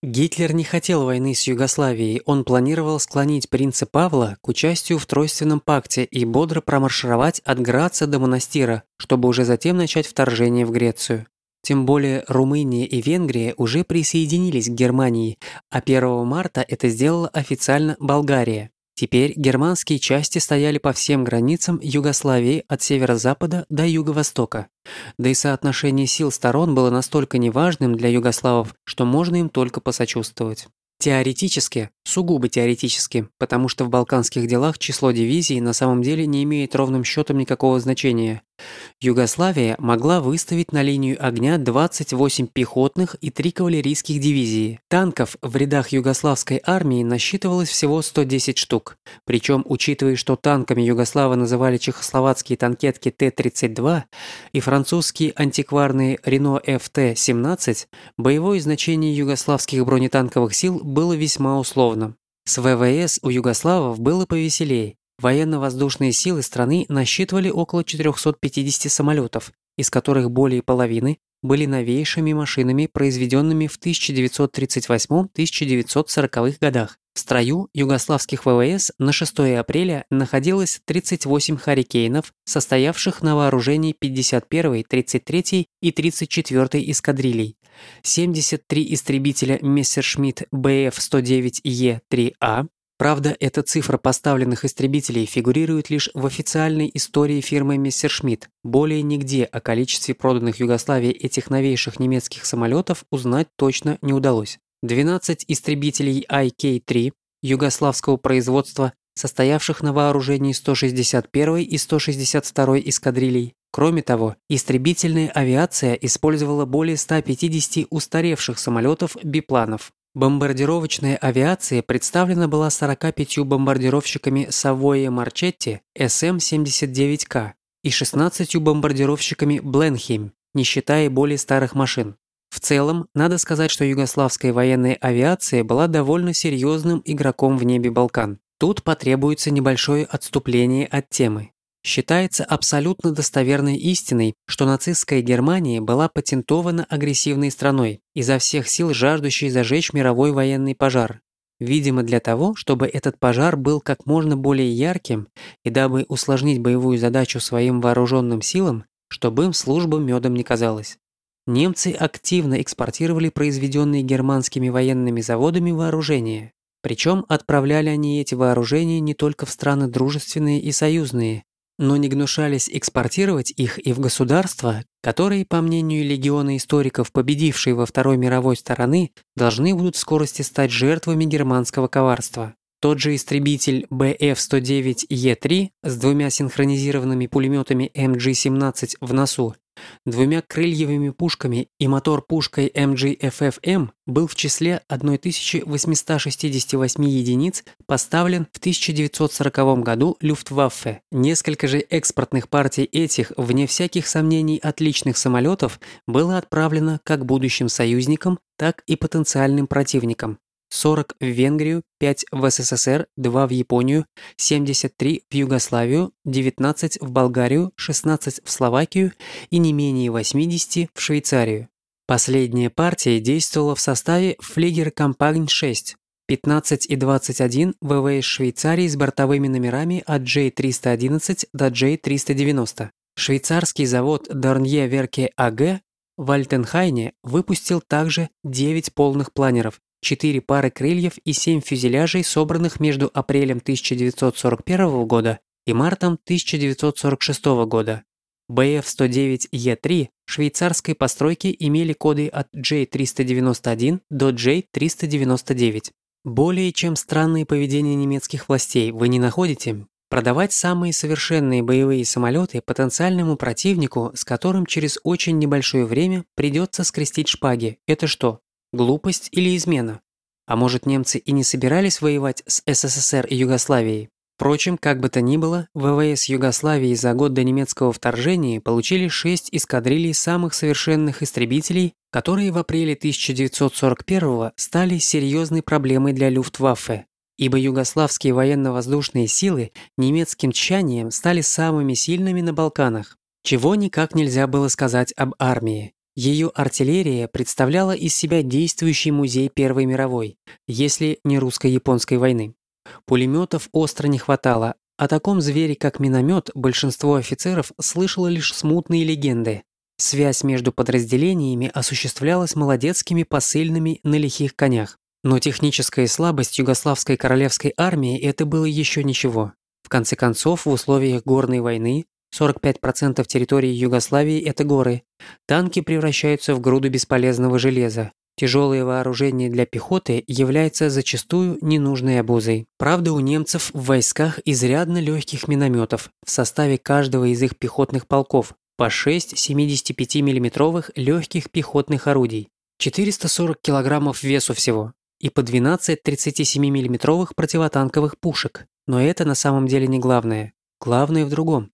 Гитлер не хотел войны с Югославией, он планировал склонить принца Павла к участию в Тройственном пакте и бодро промаршировать от Граца до Монастира, чтобы уже затем начать вторжение в Грецию. Тем более Румыния и Венгрия уже присоединились к Германии, а 1 марта это сделала официально Болгария. Теперь германские части стояли по всем границам Югославии от северо-запада до юго-востока. Да и соотношение сил сторон было настолько неважным для югославов, что можно им только посочувствовать. Теоретически, сугубо теоретически, потому что в балканских делах число дивизий на самом деле не имеет ровным счетом никакого значения. Югославия могла выставить на линию огня 28 пехотных и 3 кавалерийских дивизии. Танков в рядах югославской армии насчитывалось всего 110 штук. Причем, учитывая, что танками югославы называли чехословацкие танкетки Т-32 и французские антикварные Рено ФТ-17, боевое значение югославских бронетанковых сил было весьма условно. С ВВС у югославов было повеселее. Военно-воздушные силы страны насчитывали около 450 самолетов, из которых более половины были новейшими машинами, произведенными в 1938-1940 годах. В строю югославских ВВС на 6 апреля находилось 38 «Харрикейнов», состоявших на вооружении 51-й, 33-й и 34-й эскадрилей, 73 истребителя Мессершмитт БФ-109Е-3А, Правда, эта цифра поставленных истребителей фигурирует лишь в официальной истории фирмы Messerschmitt. Более нигде о количестве проданных Югославии этих новейших немецких самолетов узнать точно не удалось. 12 истребителей IK-3 югославского производства, состоявших на вооружении 161 и 162 эскадрилей. Кроме того, истребительная авиация использовала более 150 устаревших самолетов-бипланов. Бомбардировочная авиация представлена была 45 бомбардировщиками Savoia Marchetti SM-79К и 16 бомбардировщиками Бленхейм, не считая более старых машин. В целом, надо сказать, что югославская военная авиация была довольно серьезным игроком в небе Балкан. Тут потребуется небольшое отступление от темы. Считается абсолютно достоверной истиной, что нацистская Германия была патентована агрессивной страной, изо всех сил жаждущей зажечь мировой военный пожар. Видимо, для того, чтобы этот пожар был как можно более ярким и дабы усложнить боевую задачу своим вооруженным силам, чтобы им служба медом не казалась. Немцы активно экспортировали произведенные германскими военными заводами вооружения. Причем отправляли они эти вооружения не только в страны дружественные и союзные, но не гнушались экспортировать их и в государства, которые, по мнению легиона историков, победившие во Второй мировой стороны, должны будут в скорости стать жертвами германского коварства. Тот же истребитель BF-109E3 с двумя синхронизированными пулеметами MG-17 в носу двумя крыльевыми пушками и мотор-пушкой MG-FFM был в числе 1868 единиц поставлен в 1940 году Люфтваффе. Несколько же экспортных партий этих, вне всяких сомнений, отличных самолетов было отправлено как будущим союзникам, так и потенциальным противникам. 40 в Венгрию, 5 в СССР, 2 в Японию, 73 в Югославию, 19 в Болгарию, 16 в Словакию и не менее 80 в Швейцарию. Последняя партия действовала в составе Флигер Компагн-6, 15 и 21 ВВС Швейцарии с бортовыми номерами от J311 до J390. Швейцарский завод Dornier Werke AG в Альтенхайне выпустил также 9 полных планеров, четыре пары крыльев и семь фюзеляжей, собранных между апрелем 1941 года и мартом 1946 года. BF-109E3 швейцарской постройки имели коды от J391 до J399. Более чем странное поведение немецких властей вы не находите? Продавать самые совершенные боевые самолеты потенциальному противнику, с которым через очень небольшое время придется скрестить шпаги. Это что, Глупость или измена? А может, немцы и не собирались воевать с СССР и Югославией? Впрочем, как бы то ни было, ВВС Югославии за год до немецкого вторжения получили шесть эскадрилей самых совершенных истребителей, которые в апреле 1941 стали серьезной проблемой для Люфтваффе, ибо югославские военно-воздушные силы немецким тщанием стали самыми сильными на Балканах, чего никак нельзя было сказать об армии. Ее артиллерия представляла из себя действующий музей Первой мировой, если не русско-японской войны. Пулеметов остро не хватало. О таком звере, как миномет, большинство офицеров слышало лишь смутные легенды. Связь между подразделениями осуществлялась молодецкими посыльными на лихих конях. Но техническая слабость югославской королевской армии – это было еще ничего. В конце концов, в условиях горной войны 45% территории Югославии – это горы. Танки превращаются в груду бесполезного железа. Тяжелое вооружение для пехоты является зачастую ненужной обузой. Правда, у немцев в войсках изрядно легких минометов в составе каждого из их пехотных полков по 6 75 миллиметровых легких пехотных орудий, 440 килограммов весу всего и по 12 37 миллиметровых противотанковых пушек. Но это на самом деле не главное. Главное в другом.